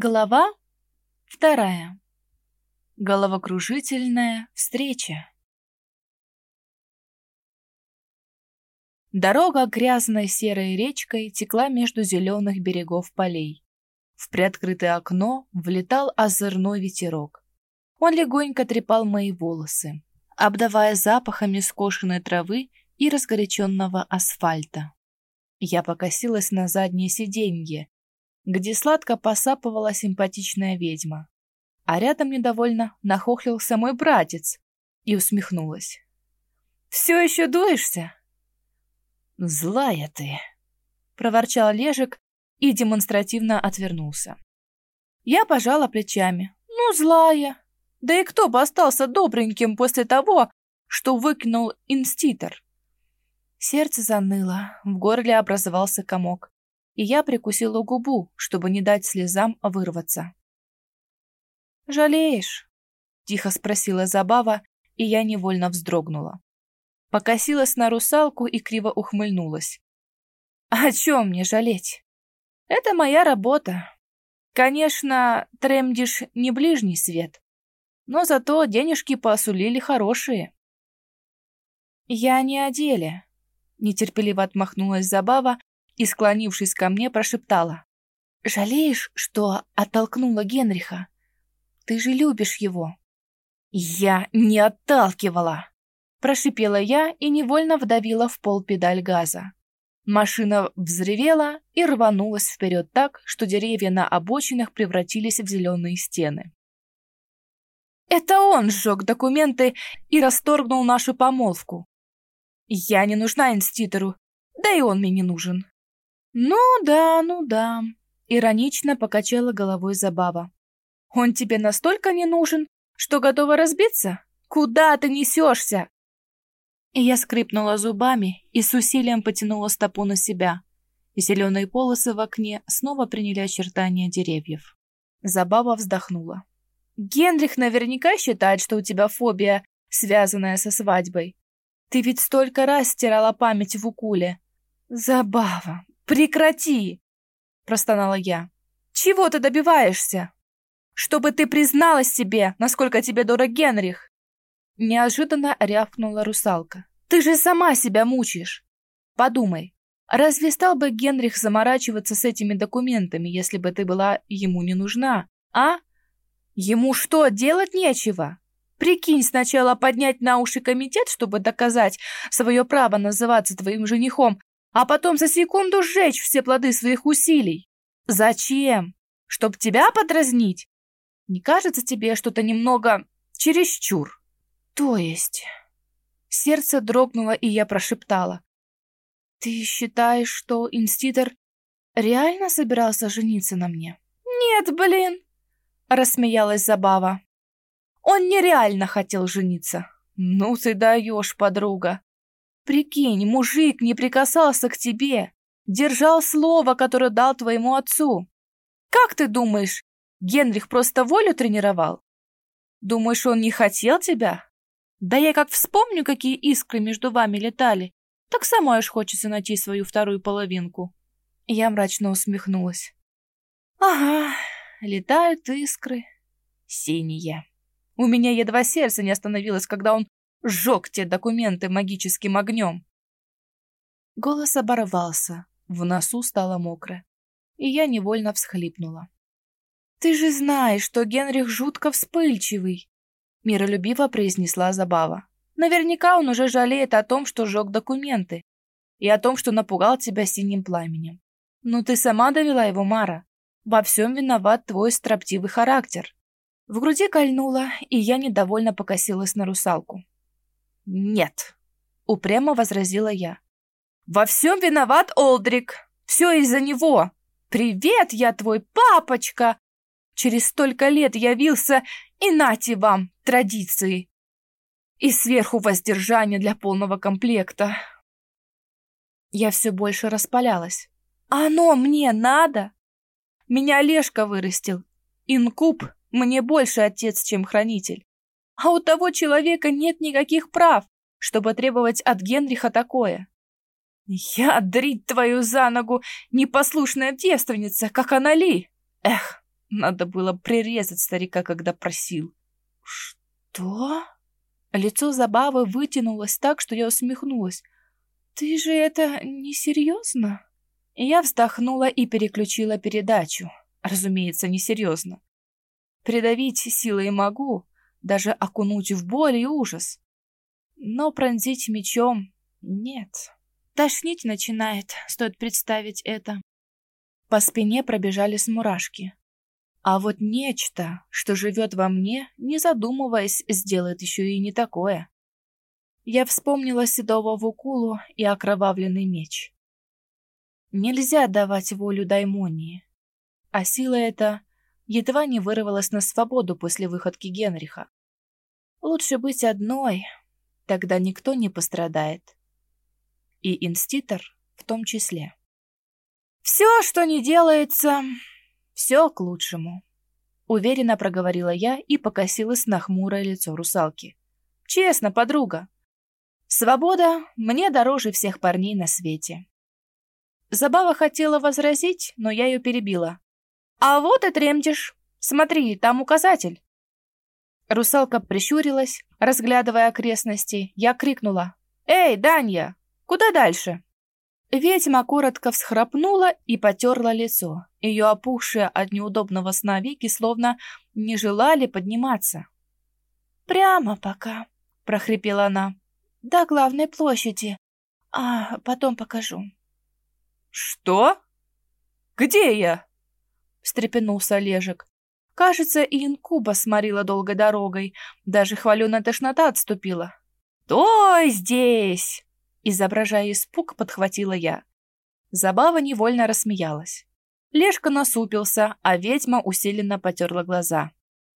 Глава вторая. Головокружительная встреча. Дорога грязной серой речкой текла между зеленых берегов полей. В приоткрытое окно влетал озорной ветерок. Он легонько трепал мои волосы, обдавая запахами скошенной травы и разгоряченного асфальта. Я покосилась на заднее сиденье, где сладко посапывала симпатичная ведьма. А рядом недовольно нахохлился мой братец и усмехнулась. «Все еще дуешься?» «Злая ты!» — проворчал Лежик и демонстративно отвернулся. Я пожала плечами. «Ну, злая! Да и кто бы остался добреньким после того, что выкинул инститор?» Сердце заныло, в горле образовался комок и я прикусила губу, чтобы не дать слезам вырваться. «Жалеешь?» — тихо спросила Забава, и я невольно вздрогнула. Покосилась на русалку и криво ухмыльнулась. «О чем мне жалеть? Это моя работа. Конечно, тремдиш не ближний свет, но зато денежки посулили хорошие». «Я не о деле», — нетерпеливо отмахнулась Забава, и, склонившись ко мне, прошептала. «Жалеешь, что оттолкнула Генриха? Ты же любишь его». «Я не отталкивала!» Прошипела я и невольно вдавила в пол педаль газа. Машина взревела и рванулась вперед так, что деревья на обочинах превратились в зеленые стены. Это он сжег документы и расторгнул нашу помолвку. Я не нужна инститору, да и он мне не нужен. «Ну да, ну да», — иронично покачала головой Забава. «Он тебе настолько не нужен, что готова разбиться? Куда ты несешься?» Я скрипнула зубами и с усилием потянула стопу на себя. Зеленые полосы в окне снова приняли очертания деревьев. Забава вздохнула. «Генрих наверняка считает, что у тебя фобия, связанная со свадьбой. Ты ведь столько раз стирала память в укуле. Забава, «Прекрати!» – простонала я. «Чего ты добиваешься? Чтобы ты призналась себе, насколько тебе дорог Генрих!» Неожиданно рявкнула русалка. «Ты же сама себя мучаешь! Подумай, разве стал бы Генрих заморачиваться с этими документами, если бы ты была ему не нужна, а? Ему что, делать нечего? Прикинь, сначала поднять на уши комитет, чтобы доказать свое право называться твоим женихом, а потом за секунду сжечь все плоды своих усилий. Зачем? Чтоб тебя подразнить? Не кажется тебе что-то немного чересчур? То есть... Сердце дрогнуло, и я прошептала. Ты считаешь, что инститор реально собирался жениться на мне? Нет, блин! Рассмеялась Забава. Он нереально хотел жениться. Ну ты даешь, подруга. Прикинь, мужик не прикасался к тебе, держал слово, которое дал твоему отцу. Как ты думаешь, Генрих просто волю тренировал? Думаешь, он не хотел тебя? Да я как вспомню, какие искры между вами летали, так самой аж хочется найти свою вторую половинку. Я мрачно усмехнулась. Ага, летают искры. Синие. У меня едва сердце не остановилось, когда он сжег те документы магическим огнем. Голос оборвался, в носу стало мокро, и я невольно всхлипнула. «Ты же знаешь, что Генрих жутко вспыльчивый!» Миролюбиво произнесла Забава. «Наверняка он уже жалеет о том, что сжег документы, и о том, что напугал тебя синим пламенем. Но ты сама довела его, Мара. Во всем виноват твой строптивый характер». В груди кольнуло, и я недовольно покосилась на русалку. «Нет», — упрямо возразила я. «Во всем виноват Олдрик. Все из-за него. Привет, я твой папочка. Через столько лет явился, и нате вам традиции. И сверху воздержание для полного комплекта». Я все больше распалялась. «Оно мне надо? Меня Олежка вырастил. Инкуб мне больше отец, чем хранитель. А у того человека нет никаких прав, чтобы требовать от Генриха такое. Я, дрить твою за ногу, непослушная девственница, как она ли? Эх, Надо было прирезать старика, когда просил. Что? Лицо Забавы вытянулось так, что я усмехнулась. Ты же это несерьезно? Я вздохнула и переключила передачу. Разумеется, несерьезно. Придавить силой могу, даже окунуть в боль и ужас. Но пронзить мечом нет. Тошнить начинает, стоит представить это. По спине пробежались мурашки. А вот нечто, что живет во мне, не задумываясь, сделает еще и не такое. Я вспомнила седого Вукулу и окровавленный меч. Нельзя давать волю даймонии. А сила эта едва не вырвалась на свободу после выходки Генриха. Лучше быть одной, тогда никто не пострадает. И инститор в том числе. «Все, что не делается, все к лучшему», — уверенно проговорила я и покосилась на хмурое лицо русалки. «Честно, подруга, свобода мне дороже всех парней на свете». Забава хотела возразить, но я ее перебила. «А вот и тремтишь. Смотри, там указатель». Русалка прищурилась, разглядывая окрестности. Я крикнула. «Эй, Данья, куда дальше?» Ведьма коротко всхрапнула и потерла лицо. Ее опухшие от неудобного сна веки словно не желали подниматься. «Прямо пока», — прохрипела она. «До главной площади. А потом покажу». «Что? Где я?» — встрепенулся Олежек. Кажется, и инкуба сморила долгой дорогой. Даже хваленая тошнота отступила. «Той здесь!» Изображая испуг, подхватила я. Забава невольно рассмеялась. Лешка насупился, а ведьма усиленно потерла глаза.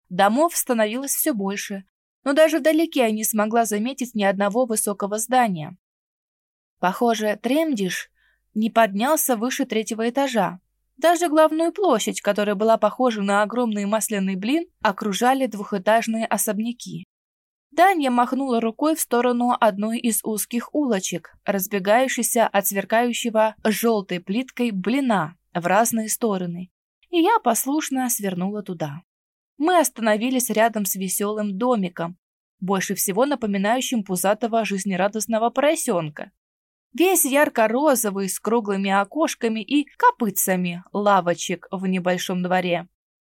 Домов становилось все больше, но даже вдалеке я не смогла заметить ни одного высокого здания. Похоже, Тремдиш не поднялся выше третьего этажа. Даже главную площадь, которая была похожа на огромный масляный блин, окружали двухэтажные особняки. Данья махнула рукой в сторону одной из узких улочек, разбегающейся от сверкающего желтой плиткой блина в разные стороны, и я послушно свернула туда. Мы остановились рядом с веселым домиком, больше всего напоминающим пузатого жизнерадостного поросенка. Весь ярко-розовый, с круглыми окошками и копытцами лавочек в небольшом дворе.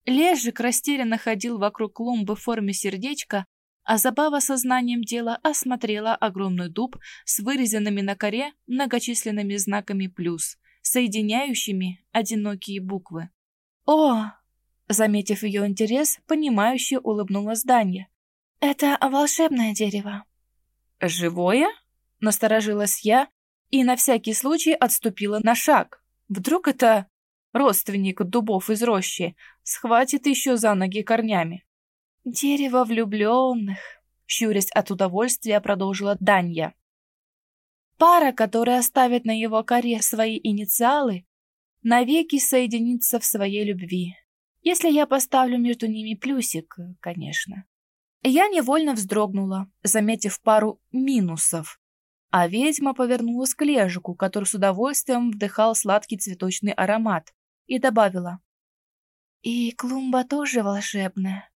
Лежик растерянно ходил вокруг клумбы в форме сердечка, а Забава сознанием дела осмотрела огромный дуб с вырезанными на коре многочисленными знаками «плюс», соединяющими одинокие буквы. «О!» Заметив ее интерес, понимающе улыбнулась Данья. «Это волшебное дерево». «Живое?» Насторожилась я и на всякий случай отступила на шаг. Вдруг это родственник дубов из рощи схватит еще за ноги корнями. «Дерево влюбленных», — щурясь от удовольствия, продолжила Данья. «Пара, которая оставит на его коре свои инициалы, навеки соединится в своей любви. Если я поставлю между ними плюсик, конечно». Я невольно вздрогнула, заметив пару минусов, а ведьма повернулась к лежику, который с удовольствием вдыхал сладкий цветочный аромат, и добавила. «И клумба тоже волшебная.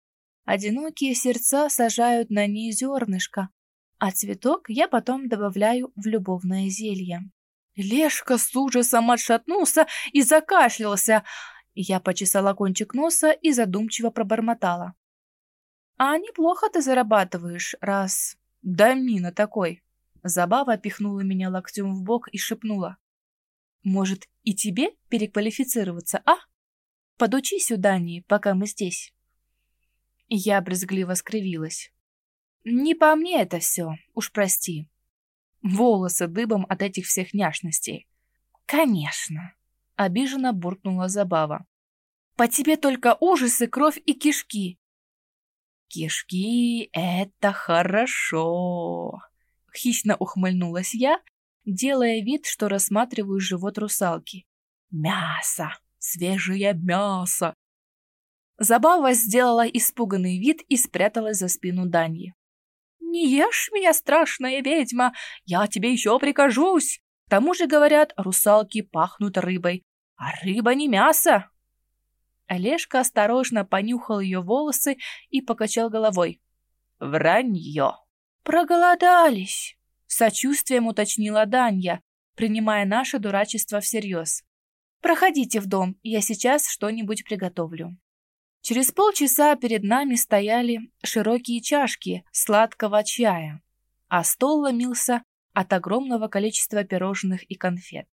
Одинокие сердца сажают на ней зернышко, а цветок я потом добавляю в любовное зелье. Лешка с ужасом отшатнулся и закашлялся. Я почесала кончик носа и задумчиво пробормотала. «А неплохо ты зарабатываешь, раз... Да мина такой!» Забава пихнула меня локтем в бок и шепнула. «Может, и тебе переквалифицироваться, а? Подучись у Дании, пока мы здесь». Я брезгливо скривилась. «Не по мне это все, уж прости. Волосы дыбом от этих всех няшностей». «Конечно!» — обиженно буркнула Забава. «По тебе только ужасы, кровь и кишки». «Кишки — это хорошо!» — хищно ухмыльнулась я, делая вид, что рассматриваю живот русалки. «Мясо! Свежее мясо! Забава сделала испуганный вид и спряталась за спину Даньи. «Не ешь меня, страшная ведьма! Я тебе еще прикажусь! К тому же, говорят, русалки пахнут рыбой, а рыба не мясо!» Олежка осторожно понюхал ее волосы и покачал головой. Вранье. Проголодались, сочувствием уточнила Данья, принимая наше дурачество всерьез. Проходите в дом, я сейчас что-нибудь приготовлю. Через полчаса перед нами стояли широкие чашки сладкого чая, а стол ломился от огромного количества пирожных и конфет.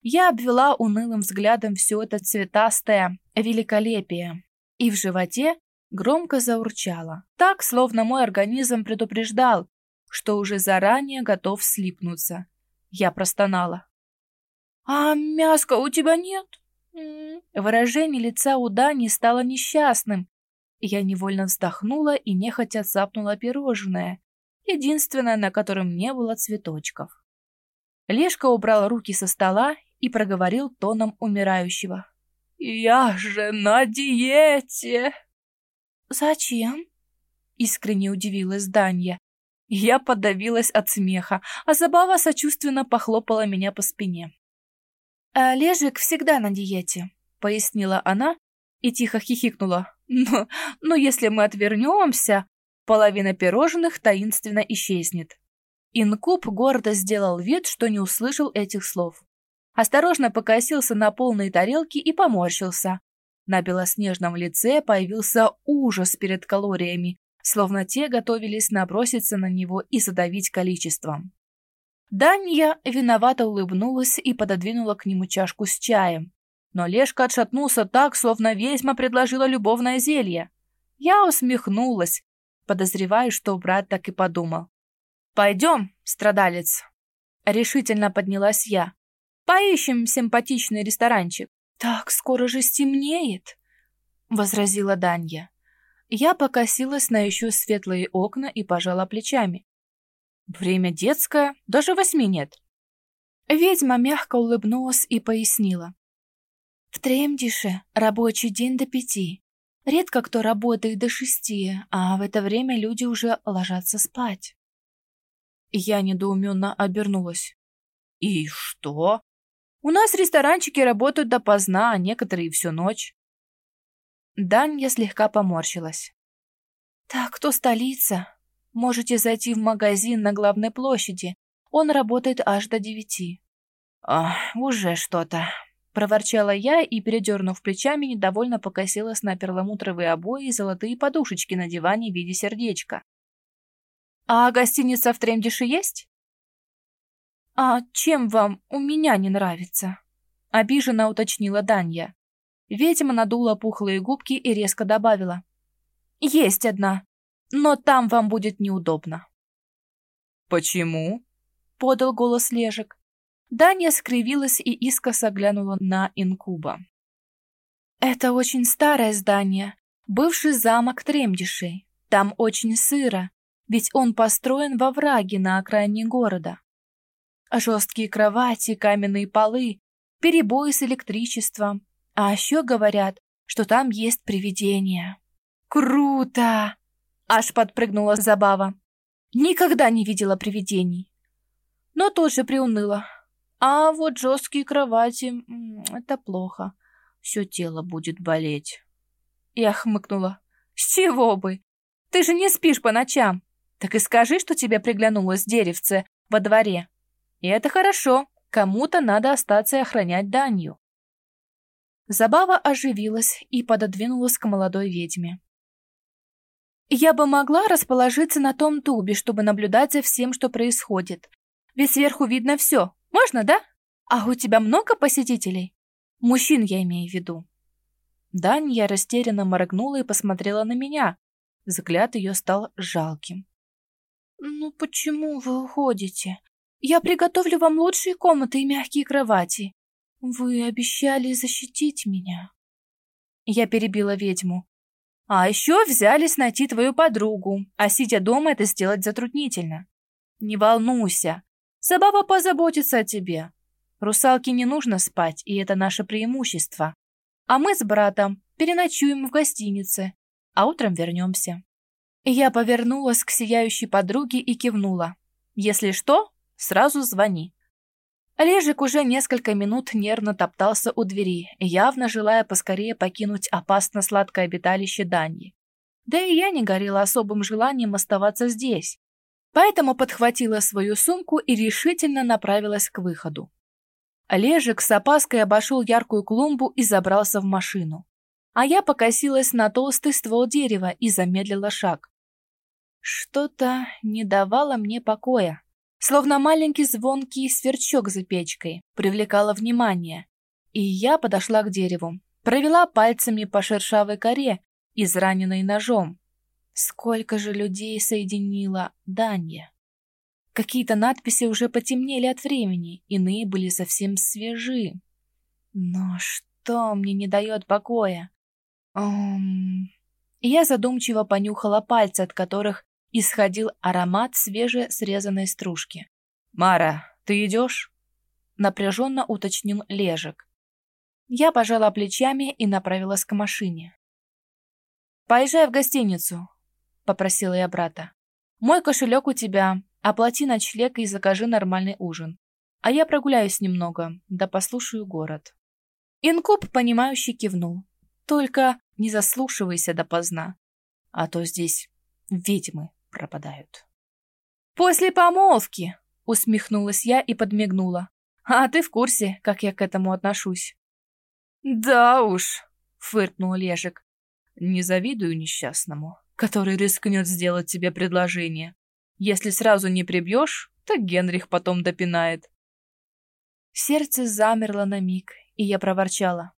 Я обвела унылым взглядом все это цветастое великолепие, и в животе громко заурчало, так, словно мой организм предупреждал, что уже заранее готов слипнуться. Я простонала. «А мяска у тебя нет?» Выражение лица у Дани стало несчастным. Я невольно вздохнула и нехотя цапнула пирожное, единственное, на котором не было цветочков. Лешка убрал руки со стола и проговорил тоном умирающего. «Я же на диете!» «Зачем?» — искренне удивилась Данья. Я подавилась от смеха, а Забава сочувственно похлопала меня по спине. «А Лежик всегда на диете», — пояснила она и тихо хихикнула. «Но, но если мы отвернемся, половина пирожных таинственно исчезнет». Инкуб гордо сделал вид, что не услышал этих слов. Осторожно покосился на полные тарелки и поморщился. На белоснежном лице появился ужас перед калориями, словно те готовились наброситься на него и задавить количеством. Данья виновато улыбнулась и пододвинула к нему чашку с чаем. Но Лешка отшатнулся так, словно ведьма предложила любовное зелье. Я усмехнулась, подозревая, что брат так и подумал. «Пойдем, страдалец!» Решительно поднялась я. «Поищем симпатичный ресторанчик». «Так скоро же стемнеет», — возразила Данья. Я покосилась на еще светлые окна и пожала плечами. Время детское, даже восьми нет. Ведьма мягко улыбнулась и пояснила. В Тремдише рабочий день до пяти. Редко кто работает до шести, а в это время люди уже ложатся спать. Я недоуменно обернулась. «И что?» «У нас ресторанчики работают допоздна, а некоторые всю ночь». Данья слегка поморщилась. «Так кто столица? Можете зайти в магазин на главной площади. Он работает аж до девяти». «А, уже что-то», — проворчала я и, передернув плечами, недовольно покосилась на перламутровые обои и золотые подушечки на диване в виде сердечка. «А гостиница в Тремдише есть?» «А чем вам у меня не нравится?» — обиженно уточнила Данья. Ведьма надула пухлые губки и резко добавила. «Есть одна но там вам будет неудобно». «Почему?» — подал голос Лежек. Даня скривилась и искоса глянула на инкуба. «Это очень старое здание, бывший замок Тремдишей. Там очень сыро, ведь он построен во враге на окраине города. Жесткие кровати, каменные полы, перебои с электричеством. А еще говорят, что там есть привидения». «Круто!» Аж подпрыгнула Забава. Никогда не видела привидений. Но тоже приуныла. А вот жесткие кровати — это плохо. Все тело будет болеть. Я хмыкнула. С чего бы? Ты же не спишь по ночам. Так и скажи, что тебе приглянулось деревце во дворе. И это хорошо. Кому-то надо остаться и охранять Данью. Забава оживилась и пододвинулась к молодой ведьме. Я бы могла расположиться на том тубе, чтобы наблюдать за всем, что происходит. Ведь сверху видно все. Можно, да? А у тебя много посетителей? Мужчин я имею в виду. Данья растерянно моргнула и посмотрела на меня. Взгляд ее стал жалким. «Ну почему вы уходите? Я приготовлю вам лучшие комнаты и мягкие кровати. Вы обещали защитить меня». Я перебила ведьму. А еще взялись найти твою подругу, а сидя дома это сделать затруднительно. Не волнуйся, Забава позаботится о тебе. Русалке не нужно спать, и это наше преимущество. А мы с братом переночуем в гостинице, а утром вернемся. Я повернулась к сияющей подруге и кивнула. Если что, сразу звони. Лежик уже несколько минут нервно топтался у двери, явно желая поскорее покинуть опасно сладкое обиталище Даньи. Да и я не горела особым желанием оставаться здесь, поэтому подхватила свою сумку и решительно направилась к выходу. Лежик с опаской обошел яркую клумбу и забрался в машину. А я покосилась на толстый ствол дерева и замедлила шаг. Что-то не давало мне покоя словно маленький звонкий сверчок за печкой, привлекала внимание. И я подошла к дереву, провела пальцами по шершавой коре, израненной ножом. Сколько же людей соединила Данья? Какие-то надписи уже потемнели от времени, иные были совсем свежи. Но что мне не дает покоя? Um... Я задумчиво понюхала пальцы, от которых исходил аромат свежесрезанной стружки. «Мара, ты идешь?» — напряженно уточнил Лежик. Я пожала плечами и направилась к машине. «Поезжай в гостиницу», — попросила я брата. «Мой кошелек у тебя, оплати ночлег и закажи нормальный ужин. А я прогуляюсь немного, да послушаю город». Инкуб, понимающе кивнул. «Только не заслушивайся допоздна, а то здесь ведьмы пропадают. «После помолвки!» — усмехнулась я и подмигнула. «А ты в курсе, как я к этому отношусь?» «Да уж», — фыркнул Лежик. «Не завидую несчастному, который рискнет сделать тебе предложение. Если сразу не прибьешь, то Генрих потом допинает». Сердце замерло на миг, и я проворчала.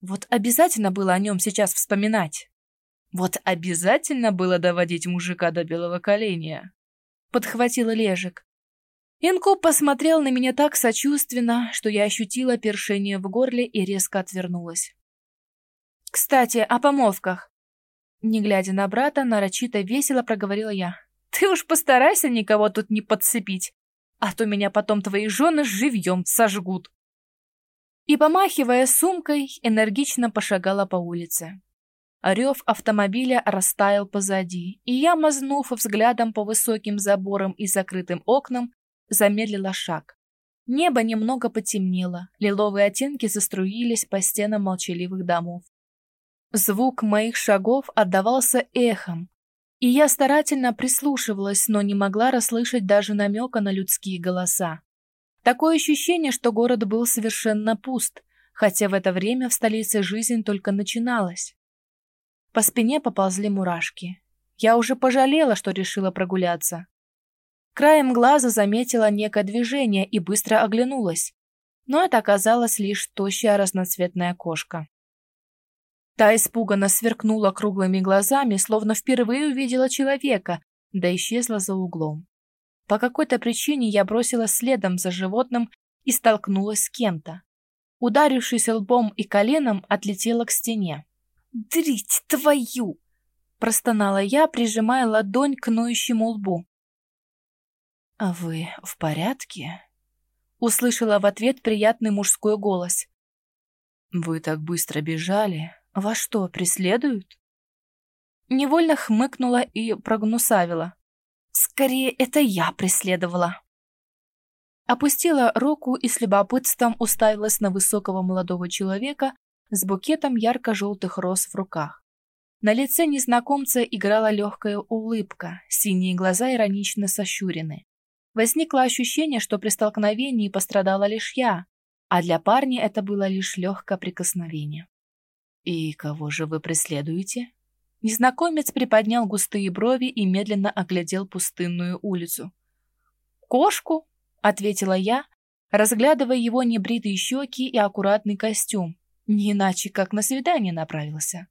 Вот обязательно было о нем сейчас вспоминать. Вот обязательно было доводить мужика до белого коленя. Подхватила Лежик. Инкуб посмотрел на меня так сочувственно, что я ощутила першение в горле и резко отвернулась. «Кстати, о помолвках!» Не глядя на брата, нарочито весело проговорила я. «Ты уж постарайся никого тут не подцепить, а то меня потом твои жены живьем сожгут!» И, помахивая сумкой, энергично пошагала по улице. Рев автомобиля растаял позади, и я, мазнув взглядом по высоким заборам и закрытым окнам, замедлила шаг. Небо немного потемнело, лиловые оттенки заструились по стенам молчаливых домов. Звук моих шагов отдавался эхом, и я старательно прислушивалась, но не могла расслышать даже намека на людские голоса. Такое ощущение, что город был совершенно пуст, хотя в это время в столице жизнь только начиналась. По спине поползли мурашки. Я уже пожалела, что решила прогуляться. Краем глаза заметила некое движение и быстро оглянулась. Но это оказалась лишь тощая разноцветная кошка. Та испуганно сверкнула круглыми глазами, словно впервые увидела человека, да исчезла за углом. По какой-то причине я бросилась следом за животным и столкнулась с кем-то. Ударившись лбом и коленом, отлетела к стене. «Дрить твою!» — простонала я, прижимая ладонь к ноющему лбу. «А вы в порядке?» — услышала в ответ приятный мужской голос. «Вы так быстро бежали. Вас что, преследуют?» Невольно хмыкнула и прогнусавила. «Скорее, это я преследовала!» Опустила руку и с любопытством уставилась на высокого молодого человека, с букетом ярко-желтых роз в руках. На лице незнакомца играла легкая улыбка, синие глаза иронично сощурены. Возникло ощущение, что при столкновении пострадала лишь я, а для парня это было лишь легкое прикосновение. «И кого же вы преследуете?» Незнакомец приподнял густые брови и медленно оглядел пустынную улицу. «Кошку?» — ответила я, разглядывая его небритые щеки и аккуратный костюм, не иначе, как на свидание направился.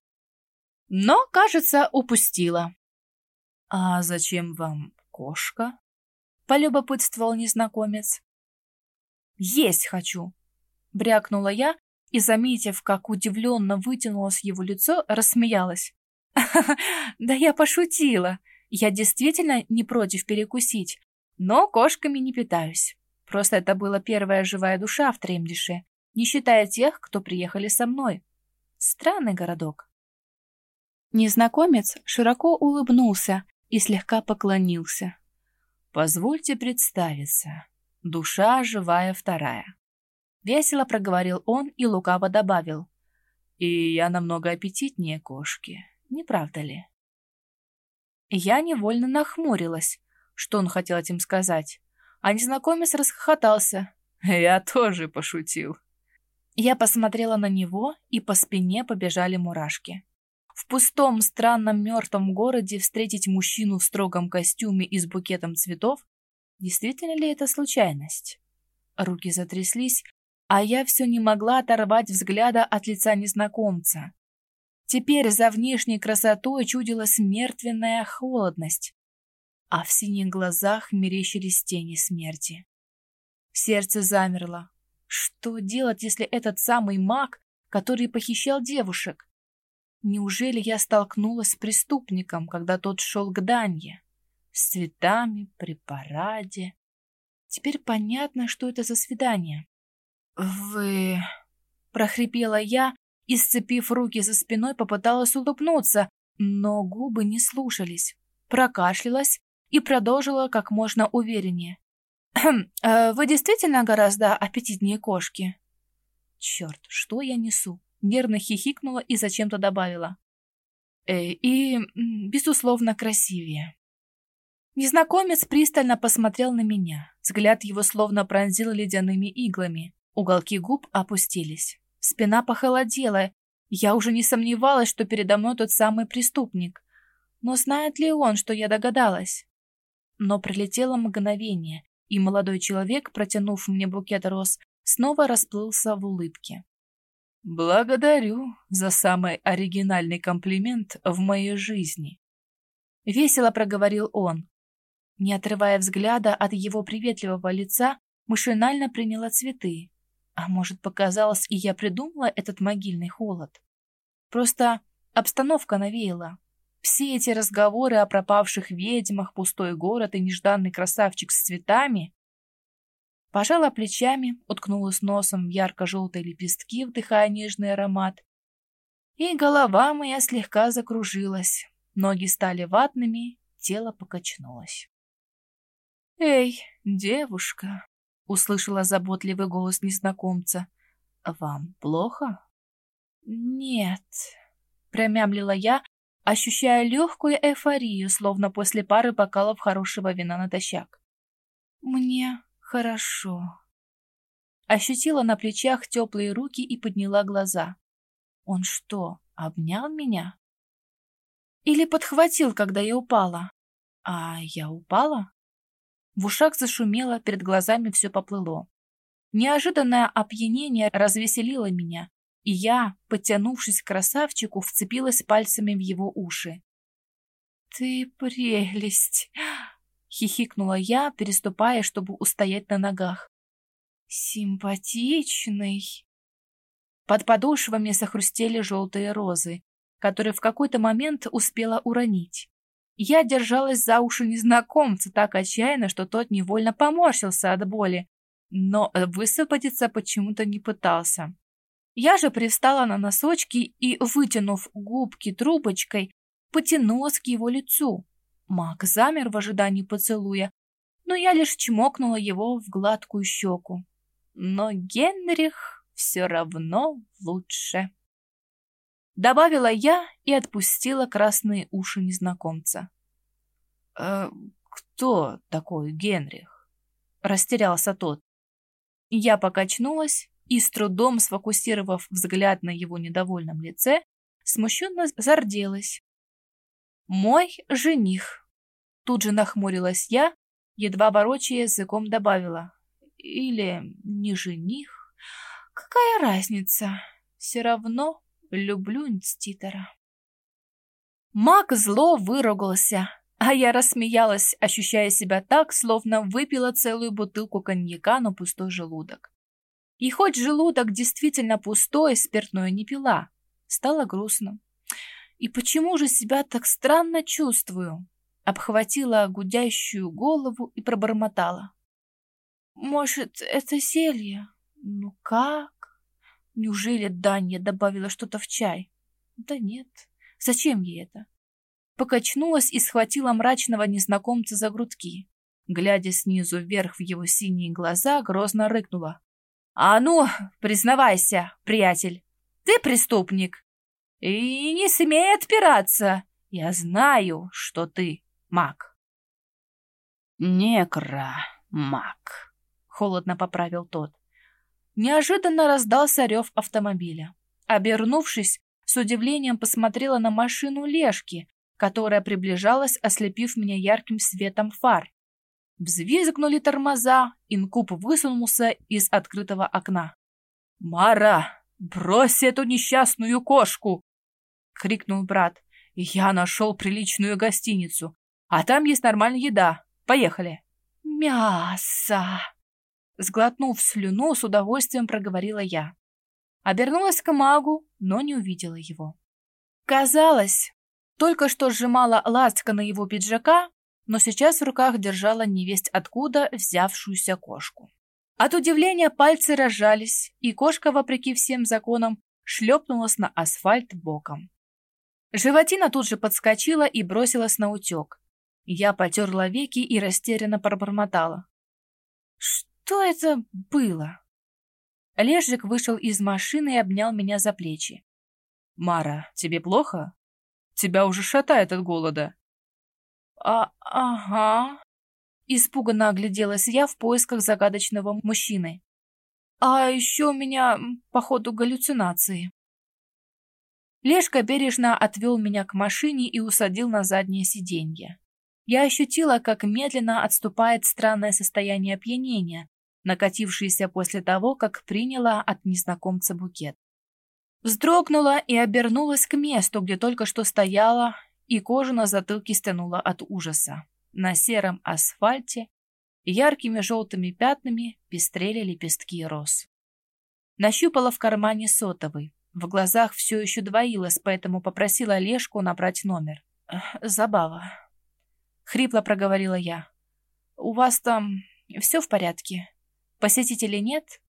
Но, кажется, упустила. «А зачем вам кошка?» — полюбопытствовал незнакомец. «Есть хочу!» — брякнула я и, заметив, как удивленно вытянулось его лицо, рассмеялась. «Да я пошутила! Я действительно не против перекусить, но кошками не питаюсь. Просто это была первая живая душа в Тремдише, не считая тех, кто приехали со мной. Странный городок. Незнакомец широко улыбнулся и слегка поклонился. «Позвольте представиться. Душа живая вторая. Весело проговорил он и лукаво добавил. И я намного аппетитнее кошки, не правда ли? Я невольно нахмурилась, что он хотел этим сказать, а незнакомец расхохотался. Я тоже пошутил. Я посмотрела на него, и по спине побежали мурашки. В пустом, странном, мертвом городе встретить мужчину в строгом костюме и с букетом цветов Действительно ли это случайность? Руки затряслись, а я все не могла оторвать взгляда от лица незнакомца. Теперь за внешней красотой чудилась мертвенная холодность, а в синих глазах мерещились тени смерти. Сердце замерло. Что делать, если этот самый маг, который похищал девушек? Неужели я столкнулась с преступником, когда тот шел к Данье? С цветами, при параде. Теперь понятно, что это за свидание. «Вы...» — прохрипела я и, сцепив руки за спиной, попыталась улыбнуться, но губы не слушались. Прокашлялась и продолжила как можно увереннее. Э, «Вы действительно гораздо аппетитнее кошки?» «Черт, что я несу?» Нервно хихикнула и зачем-то добавила. «Э, «И, безусловно, красивее». Незнакомец пристально посмотрел на меня. Взгляд его словно пронзил ледяными иглами. Уголки губ опустились. Спина похолодела. Я уже не сомневалась, что передо мной тот самый преступник. Но знает ли он, что я догадалась? Но прилетело мгновение, и молодой человек, протянув мне букет роз, снова расплылся в улыбке. «Благодарю за самый оригинальный комплимент в моей жизни», — весело проговорил он. Не отрывая взгляда от его приветливого лица, машинально приняла цветы. А может, показалось, и я придумала этот могильный холод? Просто обстановка навеяла. Все эти разговоры о пропавших ведьмах, пустой город и нежданный красавчик с цветами. Пожала плечами, уткнулась носом в ярко-желтые лепестки, вдыхая нежный аромат. И голова моя слегка закружилась. Ноги стали ватными, тело покачнулось. «Эй, девушка!» — услышала заботливый голос незнакомца. «Вам плохо?» «Нет», — промямлила я, ощущая легкую эйфорию, словно после пары бокалов хорошего вина натощак. «Мне хорошо». Ощутила на плечах теплые руки и подняла глаза. «Он что, обнял меня?» Или подхватил, когда я упала? А я упала? В ушах зашумело, перед глазами все поплыло. Неожиданное опьянение развеселило меня, и я, подтянувшись к красавчику, вцепилась пальцами в его уши. «Ты прелесть!» — хихикнула я, переступая, чтобы устоять на ногах. «Симпатичный!» Под подошвами захрустели желтые розы, которые в какой-то момент успела уронить. Я держалась за уши незнакомца так отчаянно, что тот невольно поморщился от боли, но высвободиться почему-то не пытался. Я же привстала на носочки и, вытянув губки трубочкой, потянулась к его лицу. Маг замер в ожидании поцелуя, но я лишь чмокнула его в гладкую щеку. Но Генрих все равно лучше. Добавила я и отпустила красные уши незнакомца. «Э, «Кто такой Генрих?» Растерялся тот. Я покачнулась и, с трудом сфокусировав взгляд на его недовольном лице, смущенно зарделась. «Мой жених!» Тут же нахмурилась я, едва ворочая языком добавила. «Или не жених? Какая разница? Все равно Люблю инститора. Маг зло выругался, а я рассмеялась, ощущая себя так, словно выпила целую бутылку коньяка на пустой желудок. И хоть желудок действительно пустой, спиртное не пила. Стало грустно. И почему же себя так странно чувствую? Обхватила гудящую голову и пробормотала. Может, это зелье? Ну как? Неужели Даня добавила что-то в чай? Да нет. Зачем ей это? Покачнулась и схватила мрачного незнакомца за грудки. глядя снизу вверх в его синие глаза, грозно рыкнула. «А ну, признавайся, приятель, ты преступник. И не смей отпираться. Я знаю, что ты маг». «Некро-маг», — холодно поправил тот. Неожиданно раздался рев автомобиля. Обернувшись, с удивлением посмотрела на машину Лешки, которая приближалась, ослепив меня ярким светом фар. Взвизгнули тормоза, инкуб высунулся из открытого окна. «Мара, брось эту несчастную кошку!» — крикнул брат. «Я нашел приличную гостиницу, а там есть нормальная еда. Поехали!» «Мясо!» Сглотнув слюну, с удовольствием проговорила я. Обернулась к магу, но не увидела его. Казалось, только что сжимала ластка на его пиджака, но сейчас в руках держала невесть откуда взявшуюся кошку. От удивления пальцы разжались, и кошка, вопреки всем законам, шлепнулась на асфальт боком. Животина тут же подскочила и бросилась на утек. Я потерла веки и растерянно пробормотала. «Что это было?» Лежик вышел из машины и обнял меня за плечи. «Мара, тебе плохо? Тебя уже шатает от голода». «А, ага». Испуганно огляделась я в поисках загадочного мужчины. «А еще у меня, походу, галлюцинации». Лешка бережно отвел меня к машине и усадил на заднее сиденье. Я ощутила, как медленно отступает странное состояние опьянения, накатившееся после того, как приняла от незнакомца букет. Вздрогнула и обернулась к месту, где только что стояла, и кожу на затылке стянула от ужаса. На сером асфальте яркими желтыми пятнами пестрели лепестки роз. Нащупала в кармане сотовый. В глазах все еще двоилось, поэтому попросила Олежку набрать номер. «Забава», — хрипло проговорила я. «У вас там все в порядке? Посетителей нет?»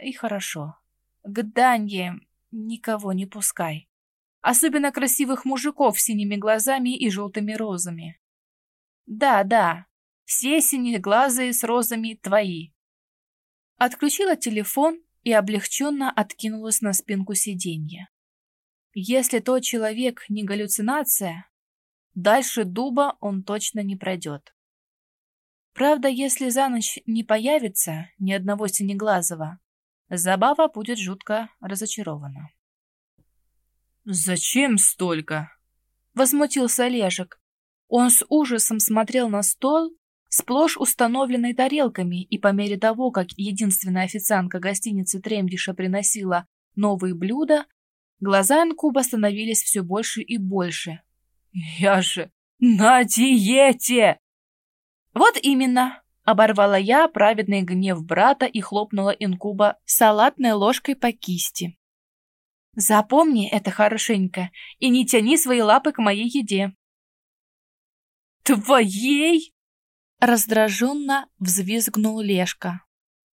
«И хорошо. К Данье никого не пускай. Особенно красивых мужиков с синими глазами и желтыми розами. Да, да, все синеглазые с розами твои. Отключила телефон и облегченно откинулась на спинку сиденья. Если тот человек не галлюцинация, дальше дуба он точно не пройдет. Правда, если за ночь не появится ни одного синеглазого, Забава будет жутко разочарована. «Зачем столько?» — возмутился Олежек. Он с ужасом смотрел на стол, сплошь установленный тарелками, и по мере того, как единственная официантка гостиницы Тремдиша приносила новые блюда, глаза Инкуба становились все больше и больше. «Я же на диете!» «Вот именно!» — оборвала я праведный гнев брата и хлопнула Инкуба салатной ложкой по кисти. Запомни это хорошенько и не тяни свои лапы к моей еде. Твоей? Раздраженно взвизгнул Лешка.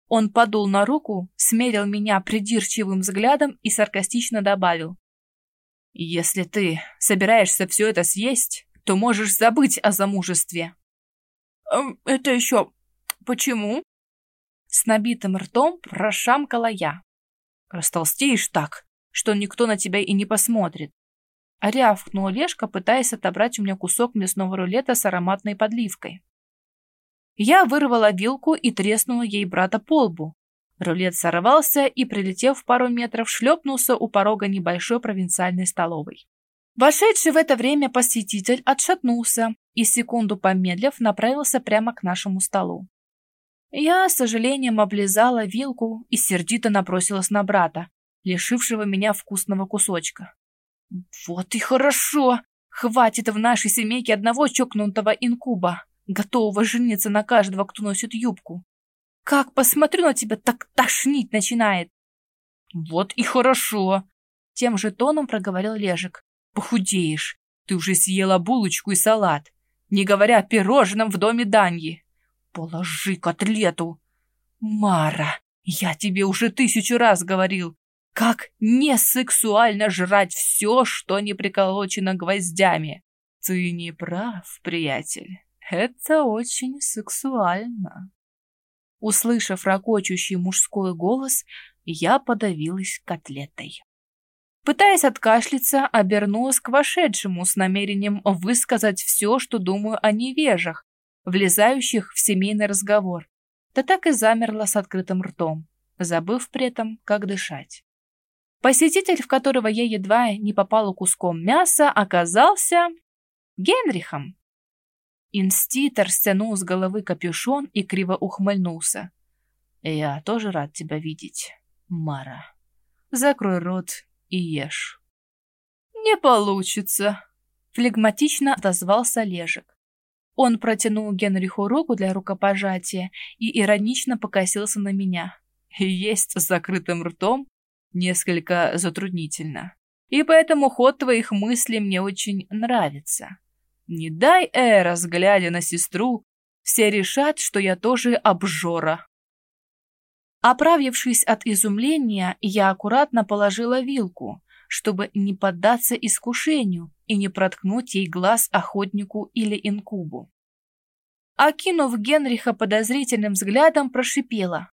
Он подул на руку, смерил меня придирчивым взглядом и саркастично добавил. «Если ты собираешься все это съесть, то можешь забыть о замужестве». «Эм, «Это еще почему?» С набитым ртом прошамкала я. «Растолстеешь так, что никто на тебя и не посмотрит. А рявкнула Лешка, пытаясь отобрать у меня кусок мясного рулета с ароматной подливкой. Я вырвала вилку и треснула ей брата по лбу. Рулет сорвался и, прилетев пару метров, шлепнулся у порога небольшой провинциальной столовой. Вошедший в это время посетитель отшатнулся и, секунду помедлив, направился прямо к нашему столу. Я, с сожалением, облизала вилку и сердито набросилась на брата, лишившего меня вкусного кусочка. Вот и хорошо! Хватит в нашей семейке одного чокнутого инкуба, готового жениться на каждого, кто носит юбку. Как посмотрю на тебя, так тошнить начинает. Вот и хорошо! Тем же тоном проговорил Лежик. Похудеешь. Ты уже съела булочку и салат, не говоря о пирожном в доме Даньи. Положи котлету. Мара, я тебе уже тысячу раз говорил, как не сексуально жрать все, что не приколочено гвоздями? Ты не прав, приятель. Это очень сексуально. Услышав ракочущий мужской голос, я подавилась котлетой. Пытаясь откашляться, обернулась к вошедшему с намерением высказать все, что думаю о невежах, влезающих в семейный разговор, да так и замерла с открытым ртом, забыв при этом, как дышать. Посетитель, в которого я едва не попала куском мяса, оказался Генрихом. Инститор стянул с головы капюшон и криво ухмыльнулся. «Я тоже рад тебя видеть, Мара. Закрой рот и ешь». «Не получится», — флегматично отозвался Лежик. Он протянул Генриху руку для рукопожатия и иронично покосился на меня. «Есть с закрытым ртом несколько затруднительно. И поэтому ход твоих мыслей мне очень нравится. Не дай Эрос, глядя на сестру, все решат, что я тоже обжора. Оправившись от изумления, я аккуратно положила вилку, чтобы не поддаться искушению и не проткнуть ей глаз охотнику или инкубу. Окинув Генриха подозрительным взглядом, прошипела.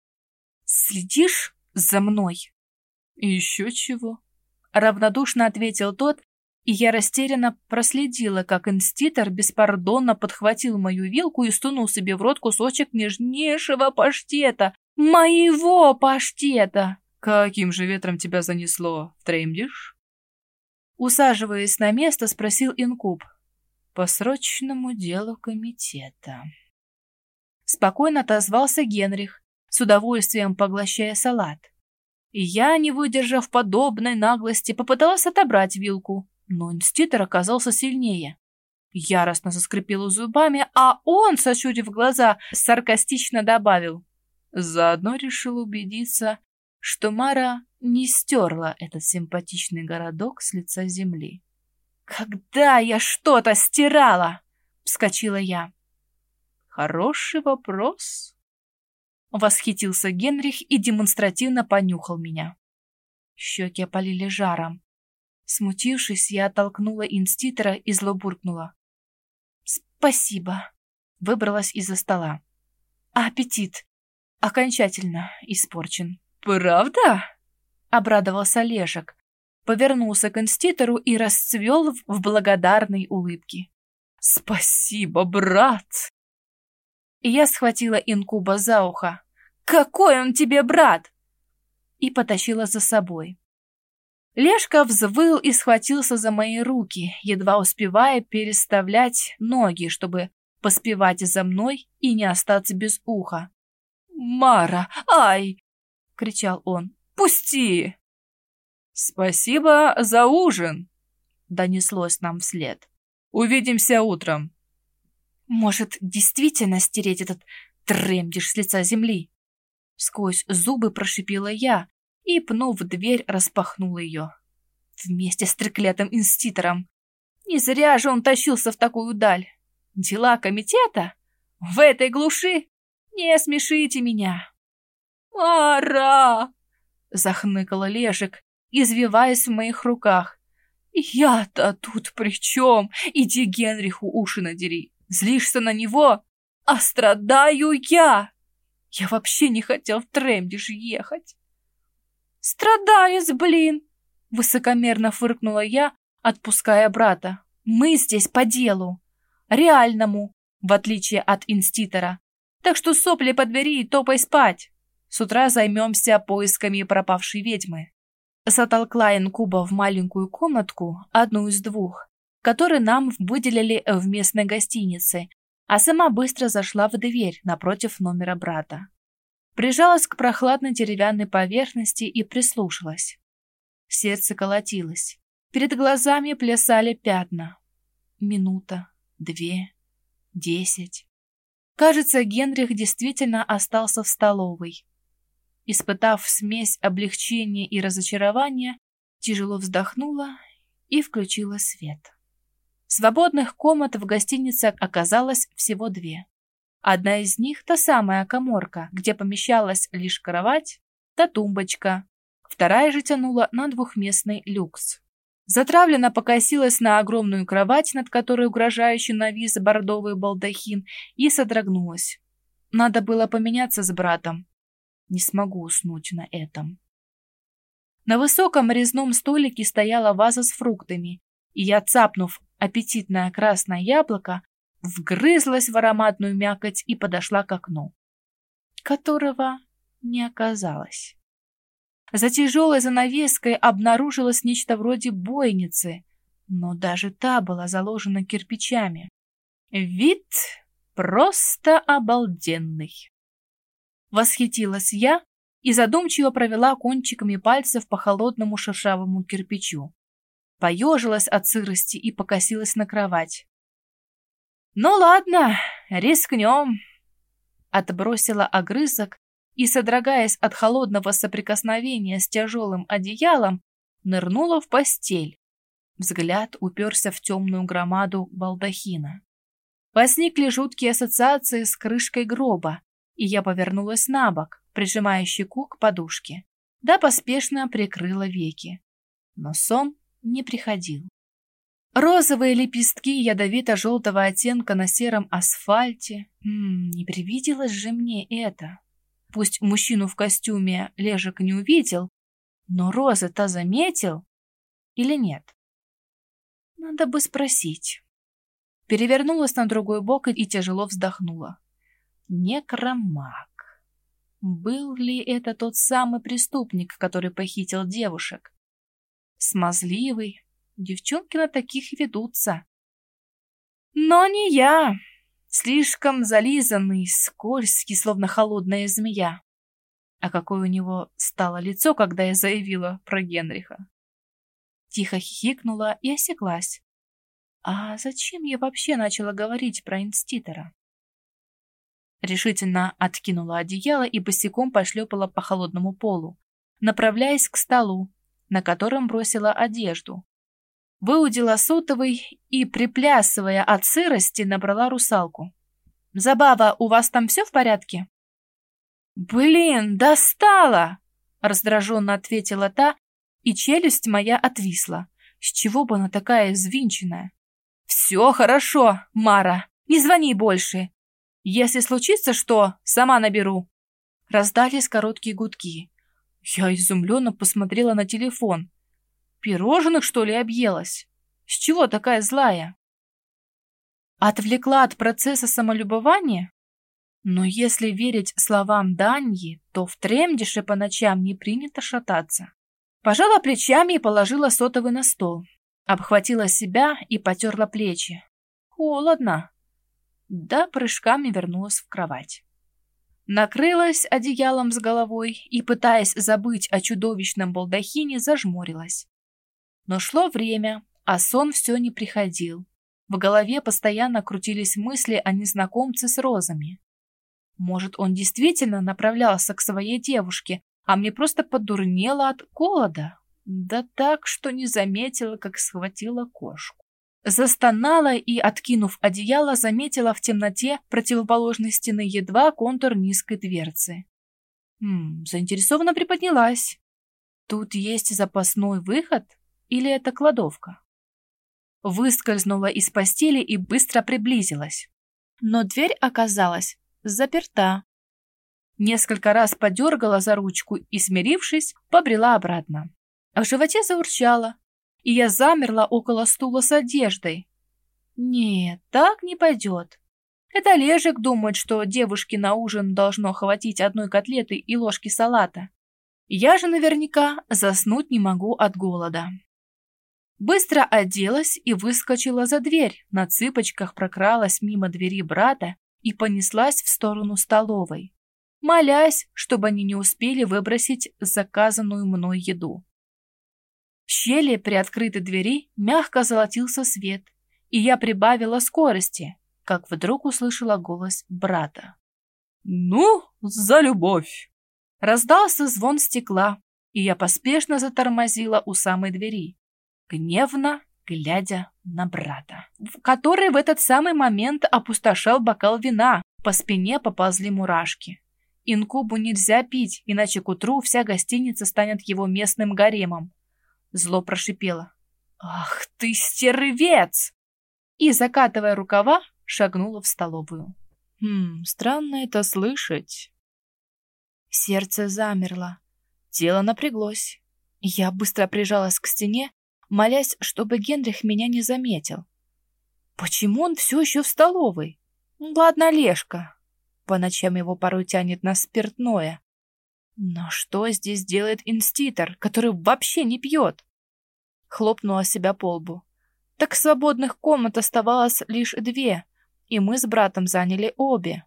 «Следишь за мной?» «Еще чего?» Равнодушно ответил тот, и я растерянно проследила, как инститор беспардонно подхватил мою вилку и стунул себе в рот кусочек нежнейшего паштета. Моего паштета! «Каким же ветром тебя занесло? Треймдиш?» Усаживаясь на место, спросил инкуб. «По срочному делу комитета». Спокойно отозвался Генрих, с удовольствием поглощая салат. И я, не выдержав подобной наглости, попыталась отобрать вилку, но инститор оказался сильнее. Яростно заскрипел зубами, а он, сощурив глаза, саркастично добавил. Заодно решил убедиться, что Мара не стерла этот симпатичный городок с лица земли. «Когда я что-то стирала?» — вскочила я. «Хороший вопрос», — восхитился Генрих и демонстративно понюхал меня. Щеки опалили жаром. Смутившись, я оттолкнула инститора и зло буркнула. «Спасибо!» Выбралась из-за стола. Аппетит окончательно испорчен. «Правда?» Обрадовался Олежек. Повернулся к инститору и расцвел в благодарной улыбке. «Спасибо, брат!» Я схватила инкуба за ухо. «Какой он тебе брат?» И потащила за собой. Лешка взвыл и схватился за мои руки, едва успевая переставлять ноги, чтобы поспевать за мной и не остаться без уха. «Мара! Ай!» — кричал он. «Пусти!» «Спасибо за ужин!» — донеслось нам вслед. «Увидимся утром!» «Может, действительно стереть этот тремдиш с лица земли?» Сквозь зубы прошипела я, и, пнув дверь, распахнул ее. Вместе с треклятым инститором. Не зря же он тащился в такую даль. Дела комитета? В этой глуши? Не смешите меня. «Мара!» — захныкала Лешек, извиваясь в моих руках. «Я-то тут при чем? Иди Генриху уши надери. Злишься на него? А страдаю я! Я вообще не хотел в Тремдиш ехать!» «Страдалец, блин!» — высокомерно фыркнула я, отпуская брата. «Мы здесь по делу. Реальному, в отличие от инститора. Так что сопли подбери и топай спать. С утра займемся поисками пропавшей ведьмы». Затолкла инкуба в маленькую комнатку, одну из двух, которые нам выделили в местной гостинице, а сама быстро зашла в дверь напротив номера брата. Прижалась к прохладной деревянной поверхности и прислушалась. Сердце колотилось. Перед глазами плясали пятна. Минута, две, десять. Кажется, Генрих действительно остался в столовой. Испытав смесь облегчения и разочарования, тяжело вздохнула и включила свет. Свободных комнат в гостинице оказалось всего две. Одна из них — та самая коморка, где помещалась лишь кровать да тумбочка. Вторая же тянула на двухместный люкс. Затравленно покосилась на огромную кровать, над которой угрожающе навис бордовый балдахин, и содрогнулась. Надо было поменяться с братом. Не смогу уснуть на этом. На высоком резном столике стояла ваза с фруктами, и я, цапнув аппетитное красное яблоко, вгрызлась в ароматную мякоть и подошла к окну, которого не оказалось. За тяжелой занавеской обнаружилось нечто вроде бойницы, но даже та была заложена кирпичами. Вид просто обалденный. Восхитилась я и задумчиво провела кончиками пальцев по холодному шершавому кирпичу. Поежилась от сырости и покосилась на кровать. «Ну ладно, рискнем!» Отбросила огрызок и, содрогаясь от холодного соприкосновения с тяжелым одеялом, нырнула в постель. Взгляд уперся в темную громаду балдахина. Возникли жуткие ассоциации с крышкой гроба, и я повернулась на бок, прижимая щеку к подушке, да поспешно прикрыла веки. Но сон не приходил. Розовые лепестки ядовито-желтого оттенка на сером асфальте. М -м, не привиделось же мне это. Пусть мужчину в костюме Лежик не увидел, но Розы-то заметил или нет? Надо бы спросить. Перевернулась на другой бок и тяжело вздохнула. Некромаг. Был ли это тот самый преступник, который похитил девушек? Смазливый. Девчонки на таких ведутся. Но не я. Слишком зализанный, скользкий, словно холодная змея. А какое у него стало лицо, когда я заявила про Генриха. Тихо хихикнула и осеклась. А зачем я вообще начала говорить про инститора? Решительно откинула одеяло и босиком пошлепала по холодному полу, направляясь к столу, на котором бросила одежду. Выудила сотовый и, приплясывая от сырости, набрала русалку. «Забава, у вас там все в порядке?» «Блин, достала!» — раздраженно ответила та, и челюсть моя отвисла. С чего бы она такая взвинченная? «Все хорошо, Мара, не звони больше. Если случится что, сама наберу». Раздались короткие гудки. Я изумленно посмотрела на телефон. Пирожных, что ли, объелась? С чего такая злая? Отвлекла от процесса самолюбования? Но если верить словам Даньи, то в Тремдише по ночам не принято шататься. Пожала плечами и положила сотовый на стол. Обхватила себя и потерла плечи. Холодно да прыжками вернулась в кровать. Накрылась одеялом с головой и, пытаясь забыть о чудовищном балдахине, зажмурилась. Но шло время, а сон все не приходил. В голове постоянно крутились мысли о незнакомце с розами. Может, он действительно направлялся к своей девушке, а мне просто подурнело от голода? Да так, что не заметила, как схватила кошку. Застонала и, откинув одеяло, заметила в темноте противоположной стены едва контур низкой дверцы. Хм, заинтересованно приподнялась. Тут есть запасной выход или это кладовка? Выскользнула из постели и быстро приблизилась. Но дверь оказалась заперта. Несколько раз подергала за ручку и, смирившись, побрела обратно. В животе заурчала, и я замерла около стула с одеждой. Нет, так не пойдет. Это Лежик думает, что девушке на ужин должно хватить одной котлеты и ложки салата. Я же наверняка заснуть не могу от голода. Быстро оделась и выскочила за дверь, на цыпочках прокралась мимо двери брата и понеслась в сторону столовой, молясь, чтобы они не успели выбросить заказанную мной еду. Щели при открытой двери мягко золотился свет, и я прибавила скорости, как вдруг услышала голос брата. «Ну, за любовь!» Раздался звон стекла, и я поспешно затормозила у самой двери, гневно глядя на брата, который в этот самый момент опустошал бокал вина, по спине поползли мурашки. Инкубу нельзя пить, иначе к утру вся гостиница станет его местным гаремом. Зло прошипело. «Ах ты, стервец!» И, закатывая рукава, шагнула в столовую. Хм, странно это слышать. Сердце замерло, тело напряглось. Я быстро прижалась к стене, молясь, чтобы Генрих меня не заметил. Почему он все еще в столовой? Ладно, Лешка. По ночам его порой тянет на спиртное. Но что здесь делает инститор, который вообще не пьет? Хлопнула себя по лбу. Так свободных комнат оставалось лишь две, и мы с братом заняли обе.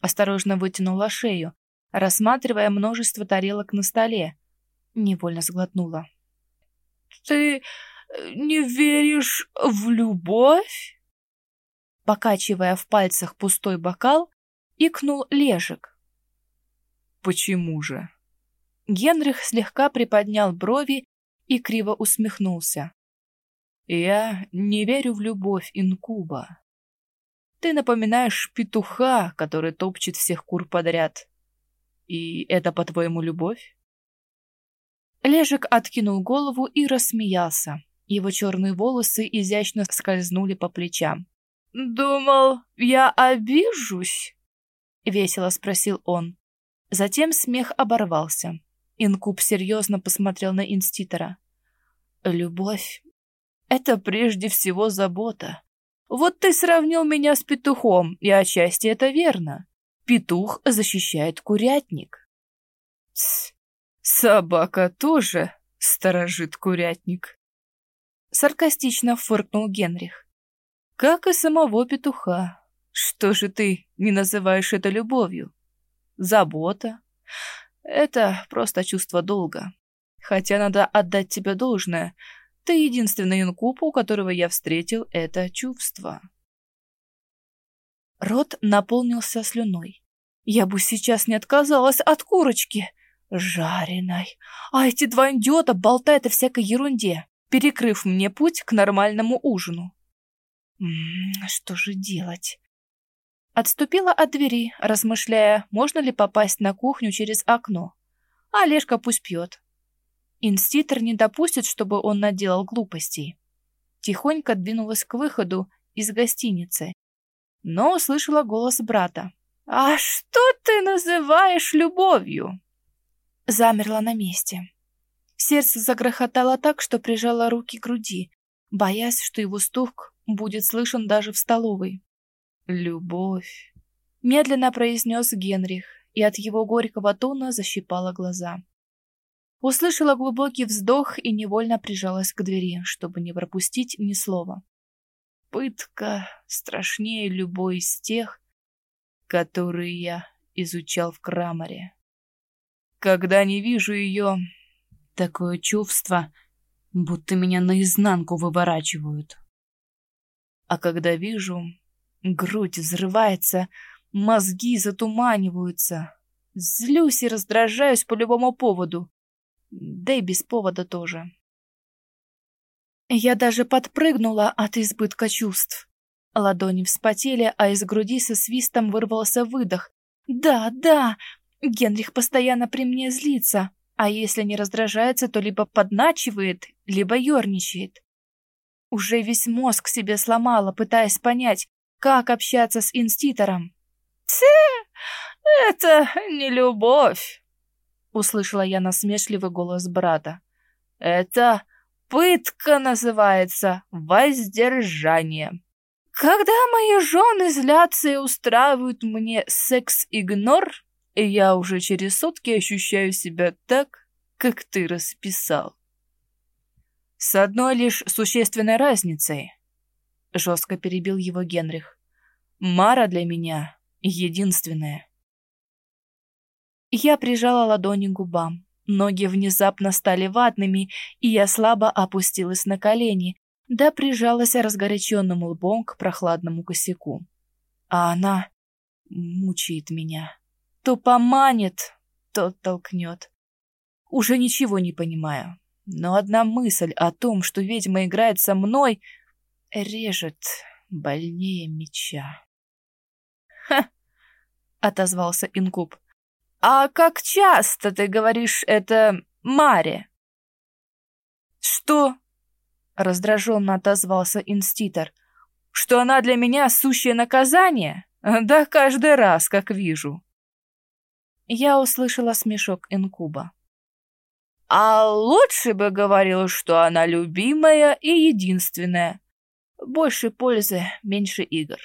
Осторожно вытянула шею, рассматривая множество тарелок на столе, Невольно сглотнула. «Ты э, не веришь в любовь?» Покачивая в пальцах пустой бокал, икнул Лежик. «Почему же?» Генрих слегка приподнял брови и криво усмехнулся. «Я не верю в любовь инкуба. Ты напоминаешь петуха, который топчет всех кур подряд. И это, по-твоему, любовь?» Лежик откинул голову и рассмеялся. Его черные волосы изящно скользнули по плечам. «Думал, я обижусь?» — весело спросил он. Затем смех оборвался. Инкуб серьезно посмотрел на инститора. «Любовь — это прежде всего забота. Вот ты сравнил меня с петухом, и отчасти это верно. Петух защищает курятник». «Тсс, Собака тоже сторожит курятник. Саркастично фыркнул Генрих. Как и самого петуха. Что же ты не называешь это любовью? Забота. Это просто чувство долга. Хотя надо отдать тебе должное. Ты единственный инкуб, у которого я встретил это чувство. Рот наполнился слюной. Я бы сейчас не отказалась от курочки жареной. А эти два идиота болтают о всякой ерунде, перекрыв мне путь к нормальному ужину. М -м, что же делать? Отступила от двери, размышляя, можно ли попасть на кухню через окно. А Олежка пусть пьет. Инститор не допустит, чтобы он наделал глупостей. Тихонько двинулась к выходу из гостиницы, но услышала голос брата. «А что ты называешь любовью?» замерла на месте. Сердце загрохотало так, что прижало руки к груди, боясь, что его стук будет слышен даже в столовой. «Любовь», — медленно произнес Генрих, и от его горького тона защипало глаза. Услышала глубокий вздох и невольно прижалась к двери, чтобы не пропустить ни слова. Пытка страшнее любой из тех, которые я изучал в Краморе. Когда не вижу ее, такое чувство, будто меня наизнанку выворачивают. А когда вижу, грудь взрывается, мозги затуманиваются. Злюсь и раздражаюсь по любому поводу. Да и без повода тоже. Я даже подпрыгнула от избытка чувств. Ладони вспотели, а из груди со свистом вырвался выдох. «Да, да, Генрих постоянно при мне злится, а если не раздражается, то либо подначивает, либо ерничает. Уже весь мозг себе сломала, пытаясь понять, как общаться с инститором. «Тьфу, это не любовь!» Услышала я насмешливый голос брата. «Это пытка называется, воздержание. Когда мои жены злятся и устраивают мне секс-игнор, я уже через сутки ощущаю себя так, как ты расписал. С одной лишь существенной разницей, жестко перебил его Генрих. Мара для меня единственная. Я прижала ладони к губам. Ноги внезапно стали ватными, и я слабо опустилась на колени, да прижалась разгоряченным лбом к прохладному косяку. А она мучает меня. То поманит, то толкнет. Уже ничего не понимаю. Но одна мысль о том, что ведьма играет со мной, режет больнее меча. «Ха!» — отозвался Инкуб. «А как часто ты говоришь это Маре?» «Что?» Раздраженно отозвался инститор. Что она для меня сущее наказание? Да каждый раз, как вижу. Я услышала смешок инкуба. А лучше бы говорил, что она любимая и единственная. Больше пользы, меньше игр.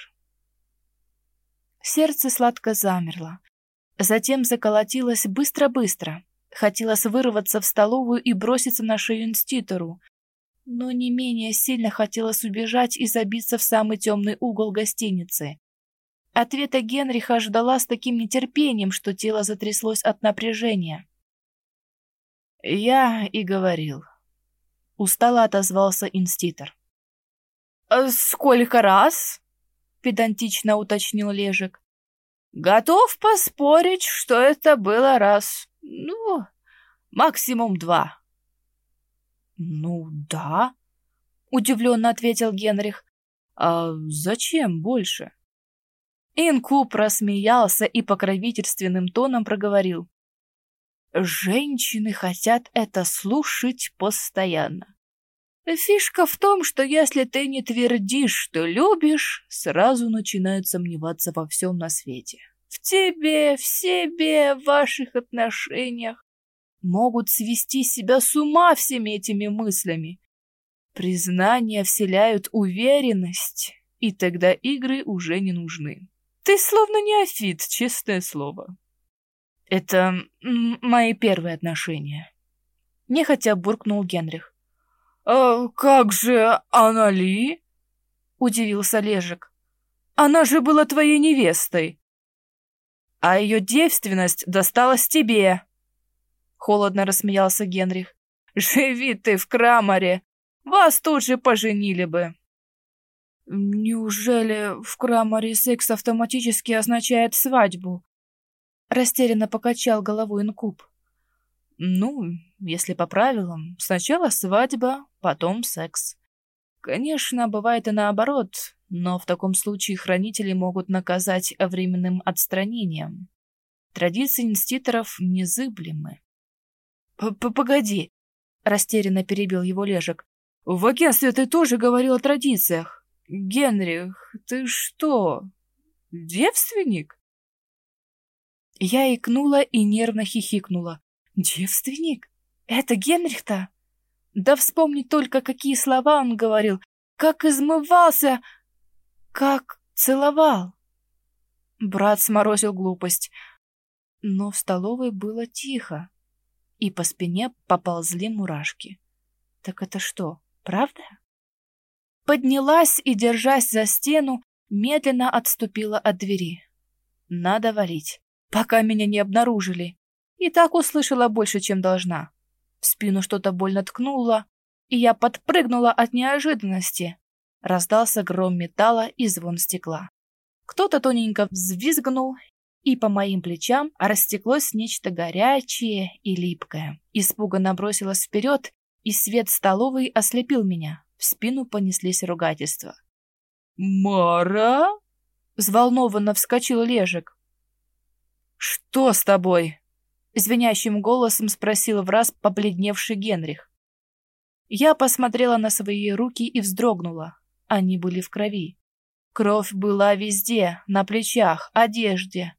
Сердце сладко замерло. Затем заколотилось быстро-быстро. Хотелось вырваться в столовую и броситься на шею инститору. Но не менее сильно хотелось убежать и забиться в самый темный угол гостиницы. Ответа Генриха ждала с таким нетерпением, что тело затряслось от напряжения. «Я и говорил». Устало отозвался инститор. «А «Сколько раз?» — педантично уточнил Лежик. «Готов поспорить, что это было раз. Ну, максимум два». «Ну, да», — удивленно ответил Генрих. «А зачем больше?» Инкуб рассмеялся и покровительственным тоном проговорил. Женщины хотят это слушать постоянно. Фишка в том, что если ты не твердишь, что любишь, сразу начинают сомневаться во всем на свете. В тебе, в себе, в ваших отношениях. Могут свести себя с ума всеми этими мыслями. Признания вселяют уверенность, и тогда игры уже не нужны. Ты словно неофит, честное слово. Это мои первые отношения. Нехотя буркнул Генрих. «А как же Анали?» Удивился Лежик. «Она же была твоей невестой!» «А ее девственность досталась тебе!» Холодно рассмеялся Генрих. «Живи ты в Краморе! Вас тут же поженили бы!» «Неужели в Краморе секс автоматически означает свадьбу?» Растерянно покачал головой инкуб. Ну, если по правилам, сначала свадьба, потом секс. Конечно, бывает и наоборот, но в таком случае хранители могут наказать временным отстранением. Традиции инститоров незыблемы. «Погоди!» — растерянно перебил его Лежек. «В агентстве ты тоже говорил о традициях. Генрих, ты что, девственник?» Я икнула и нервно хихикнула. «Девственник? Это Генрих-то?» Да вспомнить только, какие слова он говорил, как измывался, как целовал. Брат сморозил глупость, но в столовой было тихо, и по спине поползли мурашки. Так это что, правда? Поднялась и, держась за стену, медленно отступила от двери. Надо валить пока меня не обнаружили. И так услышала больше, чем должна. В спину что-то больно ткнуло, и я подпрыгнула от неожиданности. Раздался гром металла и звон стекла. Кто-то тоненько взвизгнул, и по моим плечам растеклось нечто горячее и липкое. Испуганно бросилась вперед, и свет столовой ослепил меня. В спину понеслись ругательства. «Мара?» — взволнованно вскочил Лежик. «Что с тобой?» — звенящим голосом спросил в раз побледневший Генрих. Я посмотрела на свои руки и вздрогнула. Они были в крови. Кровь была везде, на плечах, одежде.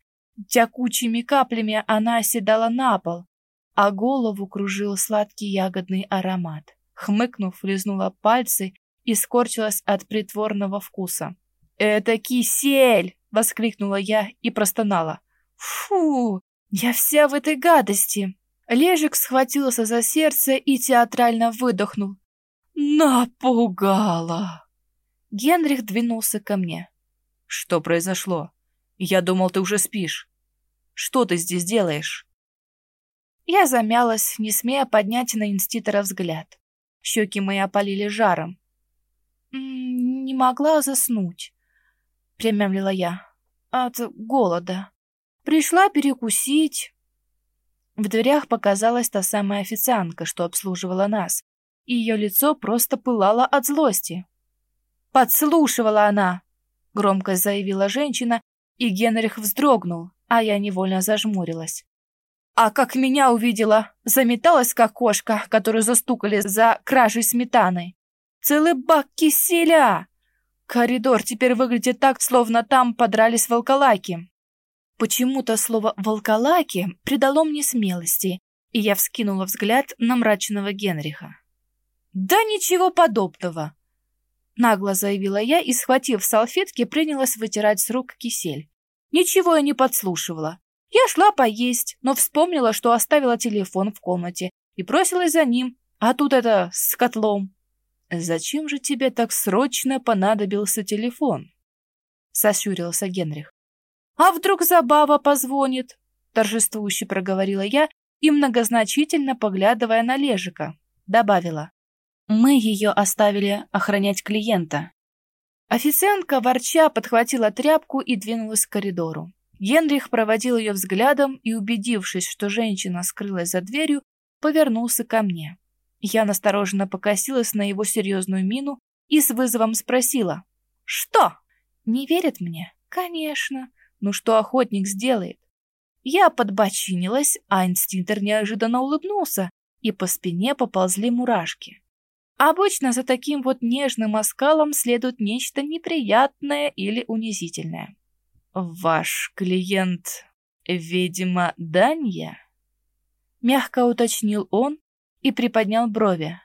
Тякучими каплями она оседала на пол, а голову кружил сладкий ягодный аромат. Хмыкнув, лизнула пальцы и скорчилась от притворного вкуса. «Это кисель!» — воскликнула я и простонала. Фу, я вся в этой гадости. Лежик схватился за сердце и театрально выдохнул. Напугала. Генрих двинулся ко мне. Что произошло? Я думал, ты уже спишь. Что ты здесь делаешь? Я замялась, не смея поднять на инститора взгляд. Щеки мои опалили жаром. «Не могла заснуть», — промямлила я. «От голода». Пришла перекусить. В дверях показалась та самая официантка, что обслуживала нас, и ее лицо просто пылало от злости. «Подслушивала она!» — громко заявила женщина, и Генрих вздрогнул, а я невольно зажмурилась. А как меня увидела, заметалась, как кошка, которую застукали за кражей сметаны. Целый бак киселя! Коридор теперь выглядит так, словно там подрались волколаки. Почему-то слово «волколаки» придало мне смелости, и я вскинула взгляд на мрачного Генриха. «Да ничего подобного!» Нагло заявила я и, схватив салфетки, принялась вытирать с рук кисель. Ничего я не подслушивала. Я шла поесть, но вспомнила, что оставила телефон в комнате и бросилась за ним, а тут это с котлом. «Зачем же тебе так срочно понадобился телефон?» — сощурился Генрих. «А вдруг Забава позвонит?» — торжествующе проговорила я и, многозначительно поглядывая на Лежика, добавила. «Мы ее оставили охранять клиента». Официантка ворча подхватила тряпку и двинулась к коридору. Генрих проводил ее взглядом и, убедившись, что женщина скрылась за дверью, повернулся ко мне. Я настороженно покосилась на его серьезную мину и с вызовом спросила. «Что?» «Не верит мне?» «Конечно. Ну что охотник сделает?» Я подбочинилась, а инстинктор неожиданно улыбнулся, и по спине поползли мурашки. Обычно за таким вот нежным оскалом следует нечто неприятное или унизительное. «Ваш клиент, видимо, Данья?» Мягко уточнил он и приподнял брови.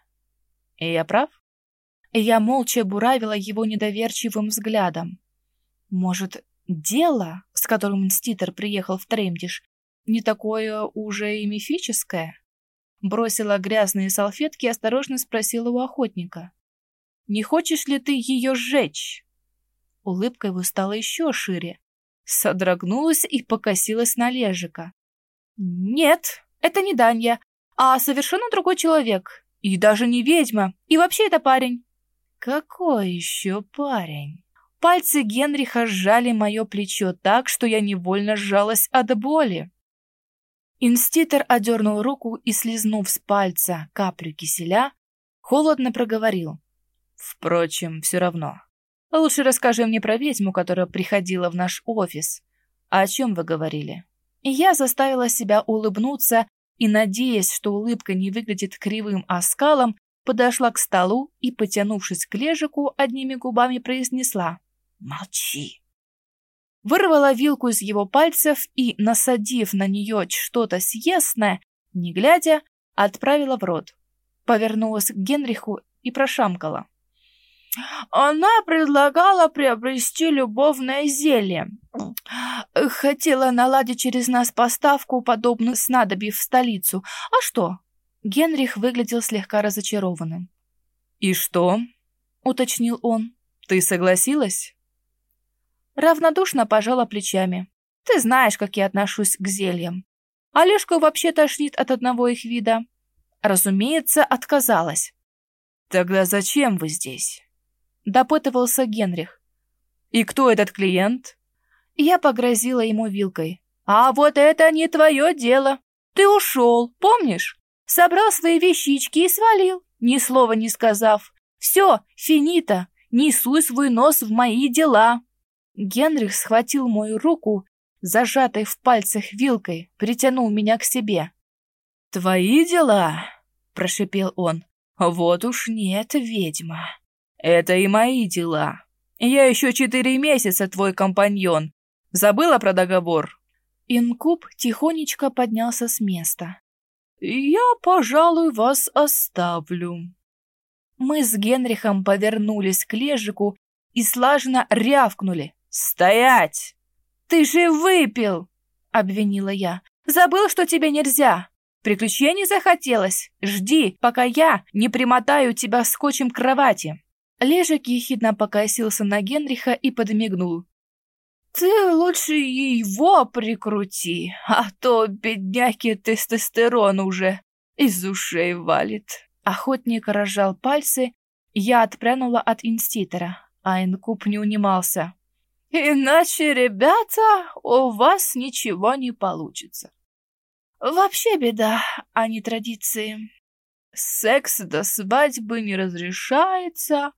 «Я прав?» Я молча буравила его недоверчивым взглядом. «Может, дело, с которым инститор приехал в Тремдиш, не такое уже и мифическое?» Бросила грязные салфетки и осторожно спросила у охотника. «Не хочешь ли ты ее сжечь?» Улыбка его стала еще шире. Содрогнулась и покосилась на Лежика. «Нет, это не Данья, а совершенно другой человек. И даже не ведьма. И вообще это парень». «Какой еще парень?» Пальцы Генриха сжали мое плечо так, что я невольно сжалась от боли. Инститор одернул руку и, слезнув с пальца каплю киселя, холодно проговорил. «Впрочем, все равно. Лучше расскажи мне про ведьму, которая приходила в наш офис. О чем вы говорили?» Я заставила себя улыбнуться и, надеясь, что улыбка не выглядит кривым оскалом, подошла к столу и, потянувшись к лежику, одними губами произнесла «Молчи!» вырвала вилку из его пальцев и, насадив на нее что-то съестное, не глядя, отправила в рот. Повернулась к Генриху и прошамкала. Она предлагала приобрести любовное зелье. Хотела наладить через нас поставку подобных снадобий в столицу. А что? Генрих выглядел слегка разочарованным. «И что?» — уточнил он. «Ты согласилась?» Равнодушно пожала плечами. Ты знаешь, как я отношусь к зельям. Олежку вообще тошнит от одного их вида. Разумеется, отказалась. Тогда зачем вы здесь? Допытывался Генрих. И кто этот клиент? Я погрозила ему вилкой. А вот это не твое дело. Ты ушел, помнишь? Собрал свои вещички и свалил, ни слова не сказав. Все, финита, не суй свой нос в мои дела. Генрих схватил мою руку, зажатой в пальцах вилкой, притянул меня к себе. «Твои дела?» — прошипел он. «Вот уж нет, ведьма. Это и мои дела. Я еще четыре месяца твой компаньон. Забыла про договор?» Инкуб тихонечко поднялся с места. «Я, пожалуй, вас оставлю». Мы с Генрихом повернулись к лежику и слаженно рявкнули. «Стоять!» «Ты же выпил!» — обвинила я. «Забыл, что тебе нельзя. Приключений захотелось. Жди, пока я не примотаю тебя скотчем к кровати». Лежик ехидно покосился на Генриха и подмигнул. «Ты лучше его прикрути, а то бедняки тестостерон уже из ушей валит». Охотник разжал пальцы, я отпрянула от инститора, а инкуб не унимался. Иначе, ребята, у вас ничего не получится. Вообще беда, а не традиции. Секс до свадьбы не разрешается,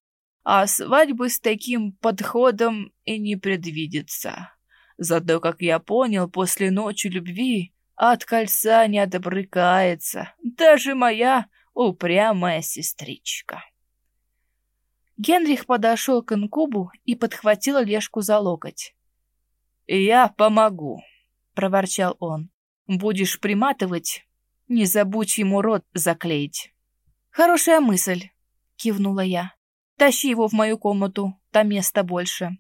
а свадьбы с таким подходом и не предвидится. Зато, как я понял, после ночи любви от кольца не отобрыкается даже моя упрямая сестричка. Генрих подошел к инкубу и подхватил Лешку за локоть. «Я помогу», — проворчал он. «Будешь приматывать, не забудь ему рот заклеить». «Хорошая мысль», — кивнула я. «Тащи его в мою комнату, там места больше».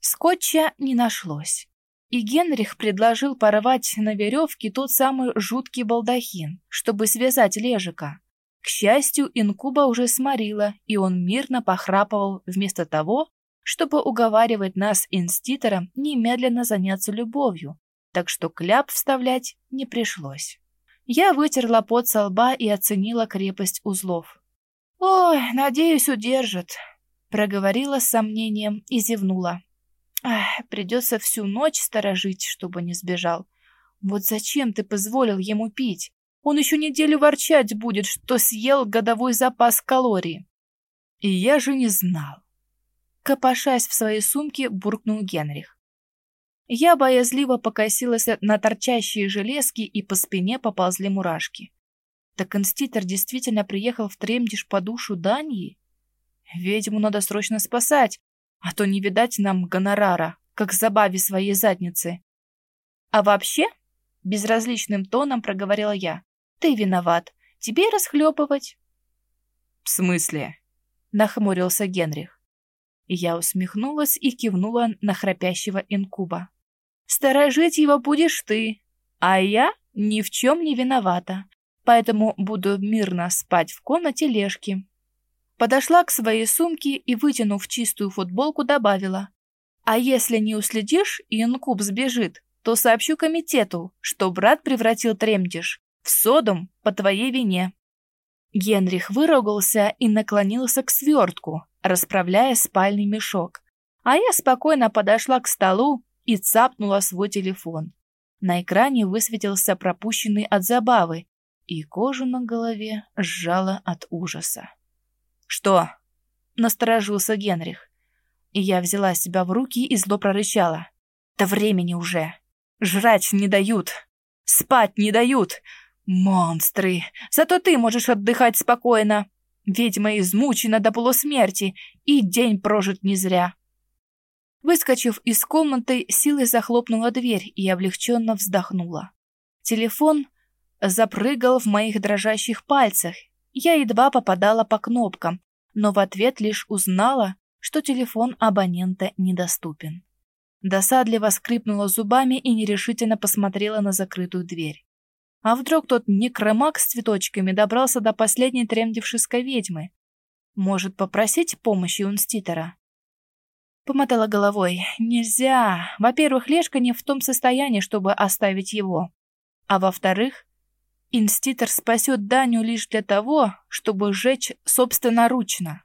Скотча не нашлось, и Генрих предложил порвать на веревке тот самый жуткий балдахин, чтобы связать Лежика. К счастью, инкуба уже сморила, и он мирно похрапывал вместо того, чтобы уговаривать нас инститором немедленно заняться любовью, так что кляп вставлять не пришлось. Я вытерла пот со лба и оценила крепость узлов. «Ой, надеюсь, удержит», — проговорила с сомнением и зевнула. Ах, придется всю ночь сторожить, чтобы не сбежал. Вот зачем ты позволил ему пить? Он еще неделю ворчать будет, что съел годовой запас калорий. И я же не знал. Копошась в своей сумке, буркнул Генрих. Я боязливо покосилась на торчащие железки, и по спине поползли мурашки. Так инститор действительно приехал в Тремдиш по душу Дании? Ведьму надо срочно спасать, а то не видать нам гонорара, как забаве своей задницы. А вообще, безразличным тоном проговорила я, ты виноват, тебе расхлебывать. В смысле? Нахмурился Генрих. Я усмехнулась и кивнула на храпящего инкуба. Сторожить его будешь ты, а я ни в чем не виновата, поэтому буду мирно спать в комнате Лешки. Подошла к своей сумке и, вытянув чистую футболку, добавила. «А если не уследишь, и инкуб сбежит, то сообщу комитету, что брат превратил Тремдиш в содом по твоей вине». Генрих выругался и наклонился к свертку, расправляя спальный мешок. А я спокойно подошла к столу и цапнула свой телефон. На экране высветился пропущенный от забавы, и кожу на голове сжала от ужаса. «Что?» — насторожился Генрих. И я взяла себя в руки и зло прорычала. «Да времени уже! Жрать не дают! Спать не дают! Монстры! Зато ты можешь отдыхать спокойно! Ведьма измучена до полусмерти, и день прожит не зря!» Выскочив из комнаты, силой захлопнула дверь и облегченно вздохнула. Телефон запрыгал в моих дрожащих пальцах, я едва попадала по кнопкам, но в ответ лишь узнала, что телефон абонента недоступен. Досадливо скрипнула зубами и нерешительно посмотрела на закрытую дверь. А вдруг тот некромаг с цветочками добрался до последней тремдившиской ведьмы? Может, попросить помощи у инститора? Помотала головой. Нельзя. Во-первых, Лешка не в том состоянии, чтобы оставить его. А во-вторых, Инститор спасет Даню лишь для того, чтобы сжечь собственноручно.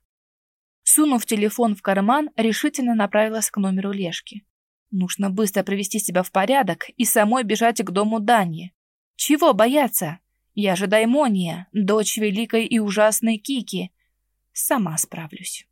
Сунув телефон в карман, решительно направилась к номеру Лешки. Нужно быстро привести себя в порядок и самой бежать к дому Дани. Чего бояться? Я же Даймония, дочь великой и ужасной Кики. Сама справлюсь.